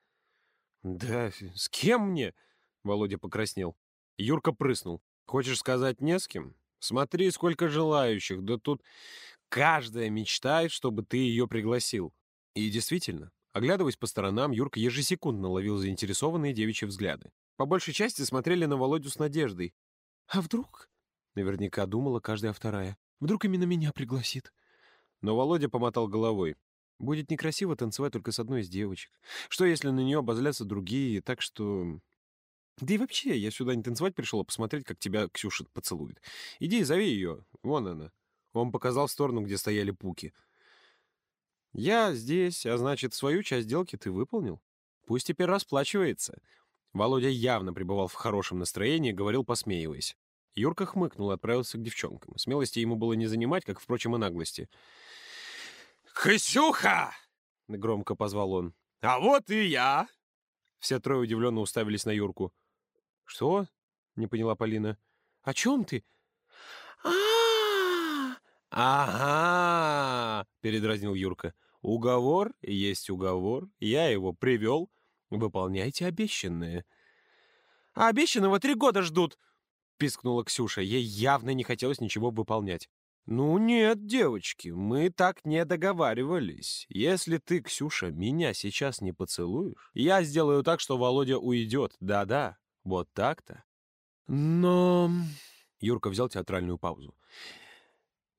«Да с кем мне?» — Володя покраснел. Юрка прыснул. «Хочешь сказать, не с кем? Смотри, сколько желающих, да тут каждая мечтает, чтобы ты ее пригласил. И действительно, оглядываясь по сторонам, Юрка ежесекундно ловил заинтересованные девичьи взгляды. По большей части смотрели на Володю с надеждой. «А вдруг?» — наверняка думала каждая вторая. «Вдруг именно меня пригласит?» Но Володя помотал головой. «Будет некрасиво танцевать только с одной из девочек. Что, если на нее обозлятся другие? Так что да и вообще, я сюда не танцевать пришел, а посмотреть, как тебя Ксюша поцелует. Иди и зови ее. Вон она. Он показал в сторону, где стояли пуки. Я здесь, а значит, свою часть сделки ты выполнил. Пусть теперь расплачивается. Володя явно пребывал в хорошем настроении, говорил, посмеиваясь. Юрка хмыкнул и отправился к девчонкам. Смелости ему было не занимать, как, впрочем, и наглости. «Ксюха!» — громко позвал он. «А вот и я!» Все трое удивленно уставились на Юрку. «Что?» — не поняла Полина. «О чем ты?» а «Ага!» — передразнил Юрка. «Уговор есть уговор. Я его привел. Выполняйте обещанное». «А обещанного три года ждут!» — пискнула Ксюша. Ей явно не хотелось ничего выполнять. «Ну нет, девочки, мы так не договаривались. Если ты, Ксюша, меня сейчас не поцелуешь, я сделаю так, что Володя уйдет. Да-да, вот так-то. Но... Юрка взял театральную паузу.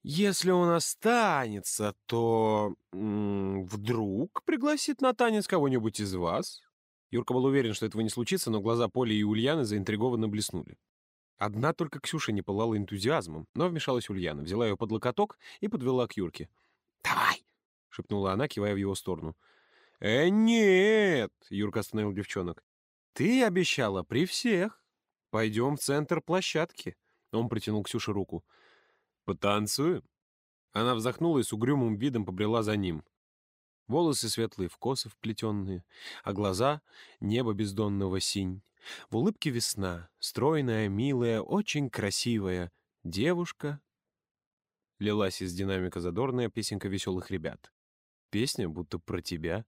Если он останется, то вдруг пригласит на танец кого-нибудь из вас? Юрка был уверен, что этого не случится, но глаза Поли и Ульяны заинтригованно блеснули. Одна только Ксюша не пылала энтузиазмом, но вмешалась Ульяна, взяла ее под локоток и подвела к Юрке. «Давай!» — шепнула она, кивая в его сторону. «Э, нет!» — Юрка остановил девчонок. «Ты обещала при всех. Пойдем в центр площадки». Он протянул Ксюше руку. «Потанцуем?» Она вздохнула и с угрюмым видом побрела за ним. Волосы светлые в косы вплетенные, а глаза — небо бездонного синь. В улыбке весна, стройная, милая, очень красивая девушка. Лилась из динамика задорная песенка веселых ребят. Песня будто про тебя.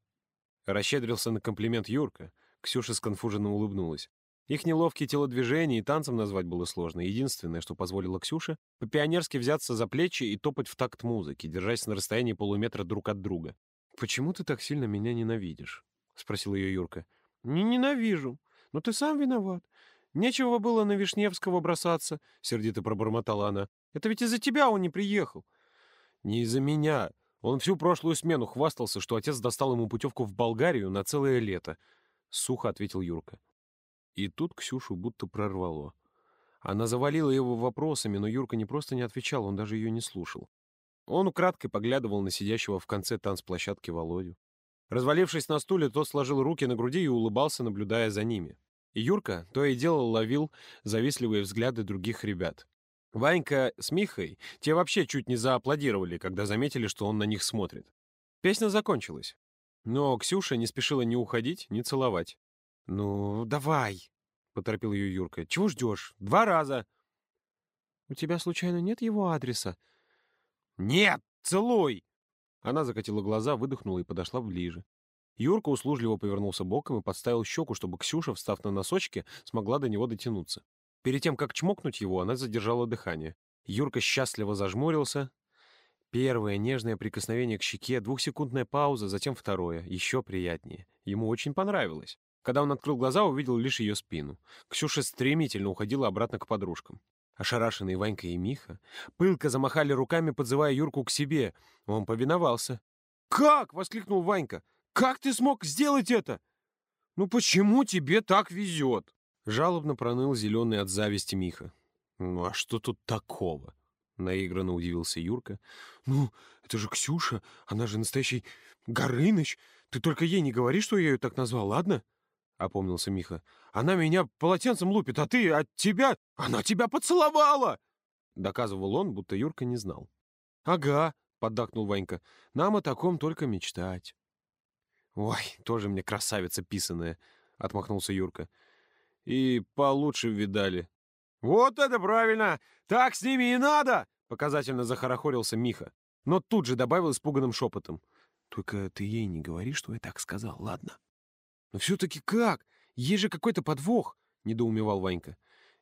Расщедрился на комплимент Юрка. Ксюша сконфуженно улыбнулась. Их неловкие телодвижения и танцем назвать было сложно. Единственное, что позволило Ксюше, по-пионерски взяться за плечи и топать в такт музыки, держась на расстоянии полуметра друг от друга. «Почему ты так сильно меня ненавидишь?» — спросил ее Юрка. «Не ненавижу. Но ты сам виноват. Нечего было на Вишневского бросаться», — сердито пробормотала она. «Это ведь из-за тебя он не приехал». «Не из-за меня. Он всю прошлую смену хвастался, что отец достал ему путевку в Болгарию на целое лето», — сухо ответил Юрка. И тут Ксюшу будто прорвало. Она завалила его вопросами, но Юрка не просто не отвечал, он даже ее не слушал. Он украдкой поглядывал на сидящего в конце танцплощадки Володю. Развалившись на стуле, тот сложил руки на груди и улыбался, наблюдая за ними. И Юрка то и дело ловил завистливые взгляды других ребят. Ванька с Михой, те вообще чуть не зааплодировали, когда заметили, что он на них смотрит. Песня закончилась. Но Ксюша не спешила ни уходить, ни целовать. «Ну, давай!» — поторопил ее Юрка. «Чего ждешь? Два раза!» «У тебя, случайно, нет его адреса?» «Нет! Целуй!» Она закатила глаза, выдохнула и подошла ближе. Юрка услужливо повернулся боком и подставил щеку, чтобы Ксюша, встав на носочки, смогла до него дотянуться. Перед тем, как чмокнуть его, она задержала дыхание. Юрка счастливо зажмурился. Первое нежное прикосновение к щеке, двухсекундная пауза, затем второе, еще приятнее. Ему очень понравилось. Когда он открыл глаза, увидел лишь ее спину. Ксюша стремительно уходила обратно к подружкам. Ошарашенные Ванька и Миха пылко замахали руками, подзывая Юрку к себе. Он повиновался. «Как?» — воскликнул Ванька. «Как ты смог сделать это? Ну почему тебе так везет?» Жалобно проныл зеленый от зависти Миха. «Ну а что тут такого?» — наигранно удивился Юрка. «Ну, это же Ксюша, она же настоящий Горыныч. Ты только ей не говори, что я ее так назвал, ладно?» — опомнился Миха. «Она меня полотенцем лупит, а ты от тебя... Она тебя поцеловала!» Доказывал он, будто Юрка не знал. «Ага», — поддакнул Ванька. «Нам о таком только мечтать». «Ой, тоже мне красавица писаная», — отмахнулся Юрка. «И получше видали». «Вот это правильно! Так с ними и надо!» — показательно захорохорился Миха. Но тут же добавил испуганным шепотом. «Только ты ей не говори, что я так сказал, ладно?» «Но все-таки как? Есть же какой-то подвох!» — недоумевал Ванька.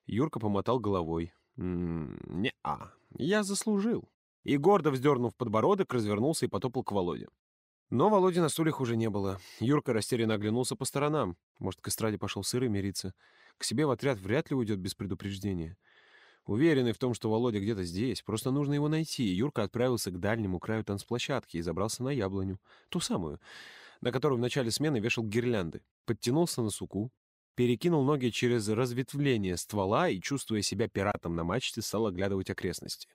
Юрка помотал головой. «Не-а, я заслужил». И, гордо вздернув подбородок, развернулся и потопал к Володе. Но Володи на стульях уже не было. Юрка растерянно оглянулся по сторонам. Может, к эстраде пошел сыр и мириться. К себе в отряд вряд ли уйдет без предупреждения. Уверенный в том, что Володя где-то здесь, просто нужно его найти, Юрка отправился к дальнему краю танцплощадки и забрался на яблоню. Ту самую, на которую в начале смены вешал гирлянды, подтянулся на суку, перекинул ноги через разветвление ствола и, чувствуя себя пиратом на мачте, стал оглядывать окрестности.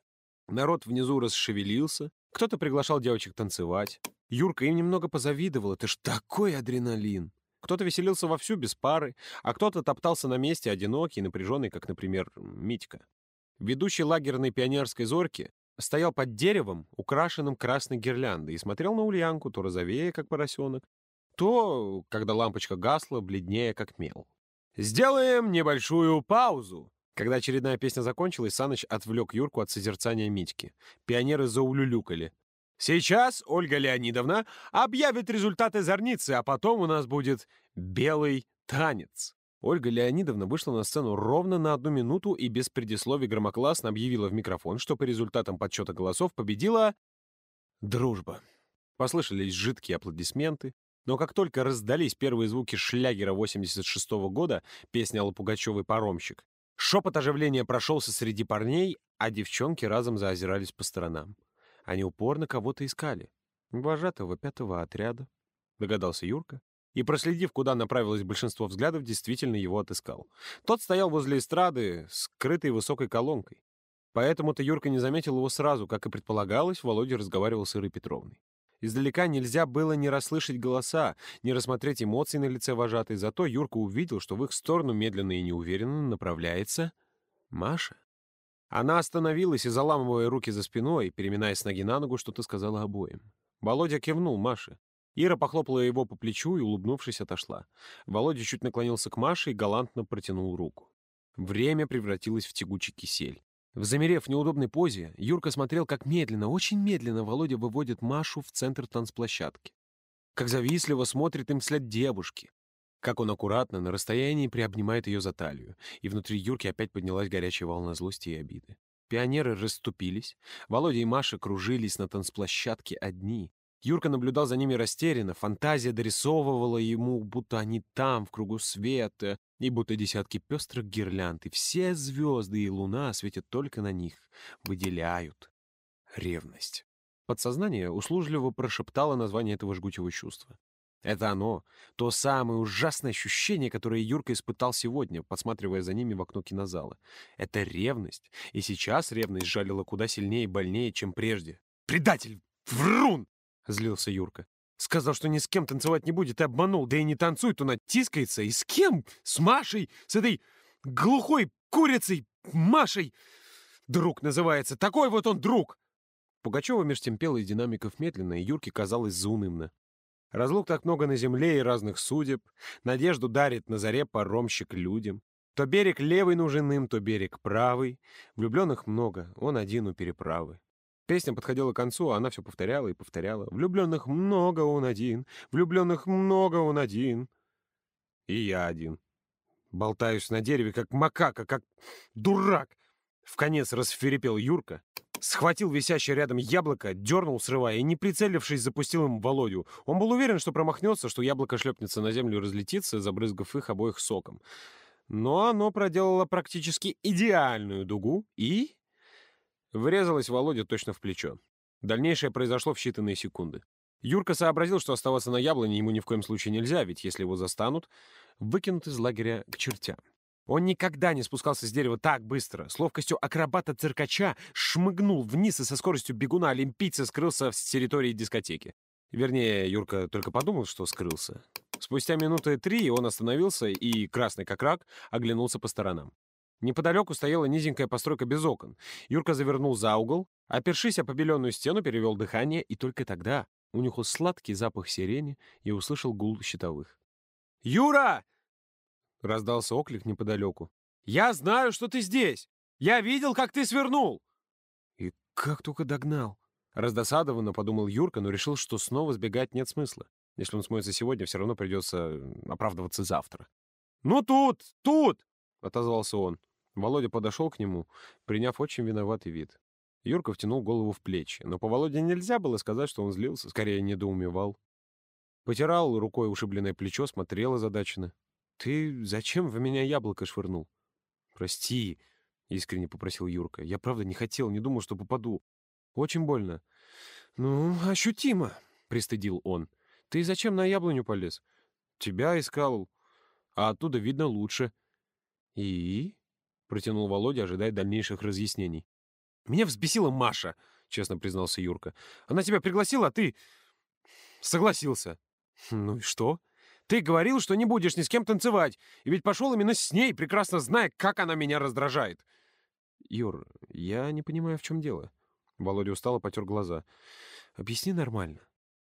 Народ внизу расшевелился, кто-то приглашал девочек танцевать. Юрка им немного позавидовал, это ж такой адреналин. Кто-то веселился вовсю без пары, а кто-то топтался на месте одинокий, напряженный, как, например, Митька. Ведущий лагерной пионерской зорки стоял под деревом, украшенным красной гирляндой, и смотрел на Ульянку, то розовее, как поросенок, то, когда лампочка гасла, бледнее, как мел. «Сделаем небольшую паузу!» Когда очередная песня закончилась, Саныч отвлек Юрку от созерцания Митьки. Пионеры заулюлюкали. «Сейчас Ольга Леонидовна объявит результаты зорницы, а потом у нас будет белый танец». Ольга Леонидовна вышла на сцену ровно на одну минуту и без предисловий громогласно объявила в микрофон, что по результатам подсчета голосов победила дружба. Послышались жидкие аплодисменты, но как только раздались первые звуки шлягера 86 -го года, песня Аллы Пугачевой «Паромщик», шепот оживления прошелся среди парней, а девчонки разом заозирались по сторонам. Они упорно кого-то искали. Вожатого пятого отряда, догадался Юрка, и, проследив, куда направилось большинство взглядов, действительно его отыскал. Тот стоял возле эстрады, скрытой высокой колонкой. Поэтому-то Юрка не заметил его сразу, как и предполагалось, Володя разговаривал с Ирой Петровной. Издалека нельзя было не расслышать голоса, не рассмотреть эмоции на лице вожатой, зато Юрка увидел, что в их сторону медленно и неуверенно направляется Маша. Она остановилась и, заламывая руки за спиной, переминаясь ноги на ногу, что-то сказала обоим. Володя кивнул Маше. Ира похлопала его по плечу и, улыбнувшись, отошла. Володя чуть наклонился к Маше и галантно протянул руку. Время превратилось в тягучий кисель. В замерев в неудобной позе, Юрка смотрел, как медленно, очень медленно Володя выводит Машу в центр танцплощадки. Как завистливо смотрит им вслед девушки. Как он аккуратно, на расстоянии приобнимает ее за талию. И внутри Юрки опять поднялась горячая волна злости и обиды. Пионеры расступились. Володя и Маша кружились на танцплощадке одни. Юрка наблюдал за ними растерянно, фантазия дорисовывала ему, будто они там, в кругу света, и будто десятки пестрых гирлянд, и все звезды и луна светят только на них, выделяют ревность. Подсознание услужливо прошептало название этого жгучего чувства. Это оно, то самое ужасное ощущение, которое Юрка испытал сегодня, подсматривая за ними в окно кинозала. Это ревность, и сейчас ревность жалила куда сильнее и больнее, чем прежде. «Предатель! Врун!» Злился Юрка. «Сказал, что ни с кем танцевать не будет, и обманул. Да и не танцует, он оттискается. И с кем? С Машей? С этой глухой курицей Машей? Друг называется. Такой вот он друг!» Пугачева меж тем пела из динамиков медленно, и Юрке казалось заунывно. Разлук так много на земле и разных судеб. Надежду дарит на заре паромщик людям. То берег левый нужен им, то берег правый. Влюбленных много, он один у переправы. Песня подходила к концу, а она все повторяла и повторяла. «Влюбленных много, он один, влюбленных много, он один». И я один. Болтаюсь на дереве, как макака, как дурак. В конец расферепел Юрка, схватил висящее рядом яблоко, дернул, срывая, и, не прицелившись, запустил им Володю. Он был уверен, что промахнется, что яблоко шлепнется на землю и разлетится, забрызгав их обоих соком. Но оно проделало практически идеальную дугу и Врезалась Володя точно в плечо. Дальнейшее произошло в считанные секунды. Юрка сообразил, что оставаться на яблоне ему ни в коем случае нельзя, ведь если его застанут, выкинут из лагеря к чертям. Он никогда не спускался с дерева так быстро. С ловкостью акробата-циркача шмыгнул вниз и со скоростью бегуна олимпийца скрылся с территории дискотеки. Вернее, Юрка только подумал, что скрылся. Спустя минуты три он остановился и, красный как рак, оглянулся по сторонам. Неподалеку стояла низенькая постройка без окон. Юрка завернул за угол, опершись о побеленную стену, перевел дыхание, и только тогда унюхал сладкий запах сирени и услышал гул щитовых. «Юра!» — раздался оклик неподалеку. «Я знаю, что ты здесь! Я видел, как ты свернул!» И как только догнал. Раздосадованно подумал Юрка, но решил, что снова сбегать нет смысла. Если он смоется сегодня, все равно придется оправдываться завтра. «Ну тут, тут!» — отозвался он. Володя подошел к нему, приняв очень виноватый вид. Юрка втянул голову в плечи, но по Володе нельзя было сказать, что он злился, скорее недоумевал. Потирал рукой ушибленное плечо, смотрел озадаченно. «Ты зачем в меня яблоко швырнул?» «Прости», — искренне попросил Юрка. «Я правда не хотел, не думал, что попаду. Очень больно». «Ну, ощутимо», — пристыдил он. «Ты зачем на яблоню полез?» «Тебя искал, а оттуда видно лучше». «И?» — протянул Володя, ожидая дальнейших разъяснений. «Меня взбесила Маша», — честно признался Юрка. «Она тебя пригласила, а ты согласился». «Ну и что? Ты говорил, что не будешь ни с кем танцевать, и ведь пошел именно с ней, прекрасно зная, как она меня раздражает». «Юр, я не понимаю, в чем дело». Володя устало потер глаза. «Объясни нормально».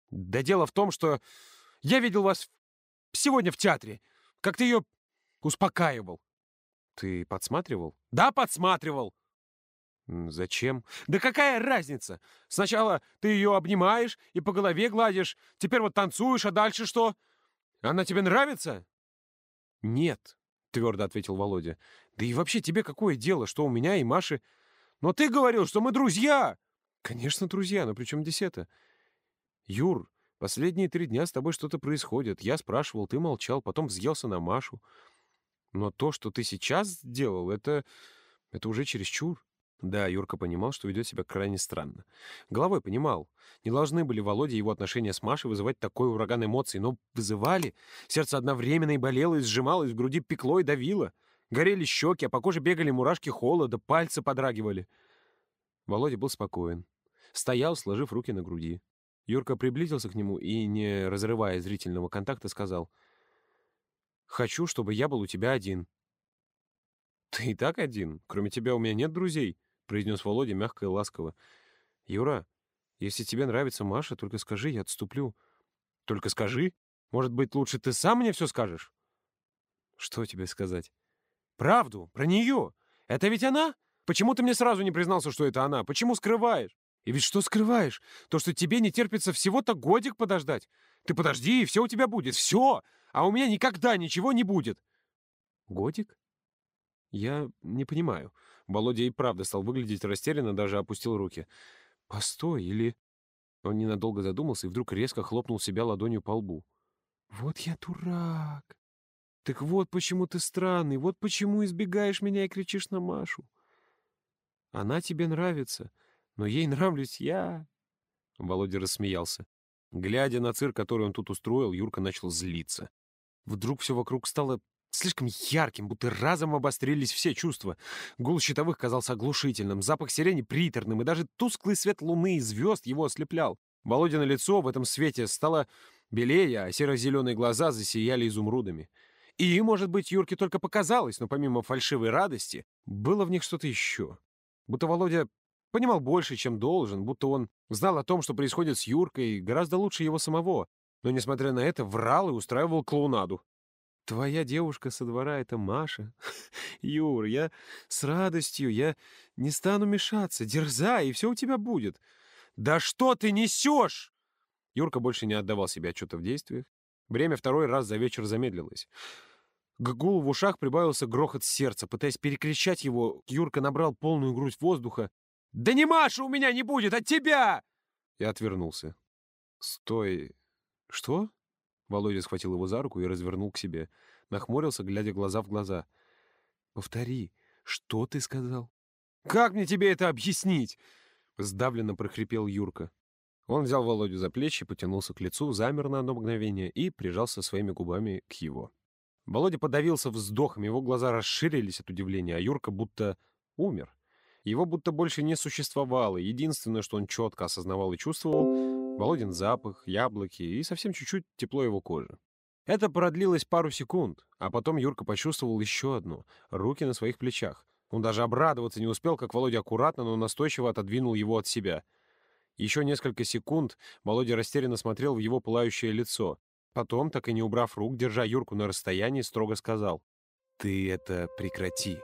«Да дело в том, что я видел вас сегодня в театре, как ты ее успокаивал. Ты подсматривал? Да, подсматривал. Зачем? Да какая разница? Сначала ты ее обнимаешь и по голове гладишь, теперь вот танцуешь, а дальше что? Она тебе нравится? Нет, твердо ответил Володя. Да и вообще тебе какое дело, что у меня и Маши? Но ты говорил, что мы друзья! Конечно, друзья, но при чем здесь это? Юр, последние три дня с тобой что-то происходит. Я спрашивал, ты молчал, потом взъелся на Машу. Но то, что ты сейчас сделал, это... это уже чересчур. Да, Юрка понимал, что ведет себя крайне странно. Головой понимал. Не должны были Володя и его отношения с Машей вызывать такой ураган эмоций, но вызывали. Сердце одновременно и болело, и сжималось, в груди пекло и давило. Горели щеки, а по коже бегали мурашки холода, пальцы подрагивали. Володя был спокоен. Стоял, сложив руки на груди. Юрка приблизился к нему и, не разрывая зрительного контакта, сказал, «Хочу, чтобы я был у тебя один». «Ты и так один. Кроме тебя у меня нет друзей», — произнес Володя мягко и ласково. «Юра, если тебе нравится Маша, только скажи, я отступлю». «Только скажи? Может быть, лучше ты сам мне все скажешь?» «Что тебе сказать?» «Правду, про нее. Это ведь она? Почему ты мне сразу не признался, что это она? Почему скрываешь?» «И ведь что скрываешь? То, что тебе не терпится всего-то годик подождать. Ты подожди, все у тебя будет, все. А у меня никогда ничего не будет». «Годик?» «Я не понимаю». Володя и правда стал выглядеть растерянно, даже опустил руки. «Постой, или...» Он ненадолго задумался и вдруг резко хлопнул себя ладонью по лбу. «Вот я дурак! Так вот почему ты странный, вот почему избегаешь меня и кричишь на Машу. Она тебе нравится, но ей нравлюсь я...» Володя рассмеялся. Глядя на цирк, который он тут устроил, Юрка начал злиться. Вдруг все вокруг стало слишком ярким, будто разом обострились все чувства. Гул щитовых казался оглушительным, запах сирени приторным, и даже тусклый свет луны и звезд его ослеплял. Володя на лицо в этом свете стало белее, а серо-зеленые глаза засияли изумрудами. И, может быть, Юрке только показалось, но помимо фальшивой радости, было в них что-то еще. Будто Володя понимал больше, чем должен, будто он знал о том, что происходит с Юркой, гораздо лучше его самого, но, несмотря на это, врал и устраивал клоунаду. Твоя девушка со двора — это Маша. Юр, я с радостью, я не стану мешаться. Дерзай, и все у тебя будет. Да что ты несешь? Юрка больше не отдавал себе отчета в действиях. Время второй раз за вечер замедлилось. К гулу в ушах прибавился грохот сердца. Пытаясь перекричать его, Юрка набрал полную грудь воздуха. «Да не Маша у меня не будет, от тебя!» И отвернулся. «Стой! Что?» Володя схватил его за руку и развернул к себе. Нахмурился, глядя глаза в глаза. «Повтори, что ты сказал?» «Как мне тебе это объяснить?» Сдавленно прохрипел Юрка. Он взял Володю за плечи, потянулся к лицу, замер на одно мгновение и прижался своими губами к его. Володя подавился вздохом, его глаза расширились от удивления, а Юрка будто умер. Его будто больше не существовало. Единственное, что он четко осознавал и чувствовал, Володин запах, яблоки и совсем чуть-чуть тепло его кожи. Это продлилось пару секунд, а потом Юрка почувствовал еще одно — руки на своих плечах. Он даже обрадоваться не успел, как Володя аккуратно, но настойчиво отодвинул его от себя. Еще несколько секунд Володя растерянно смотрел в его пылающее лицо. Потом, так и не убрав рук, держа Юрку на расстоянии, строго сказал. «Ты это прекрати».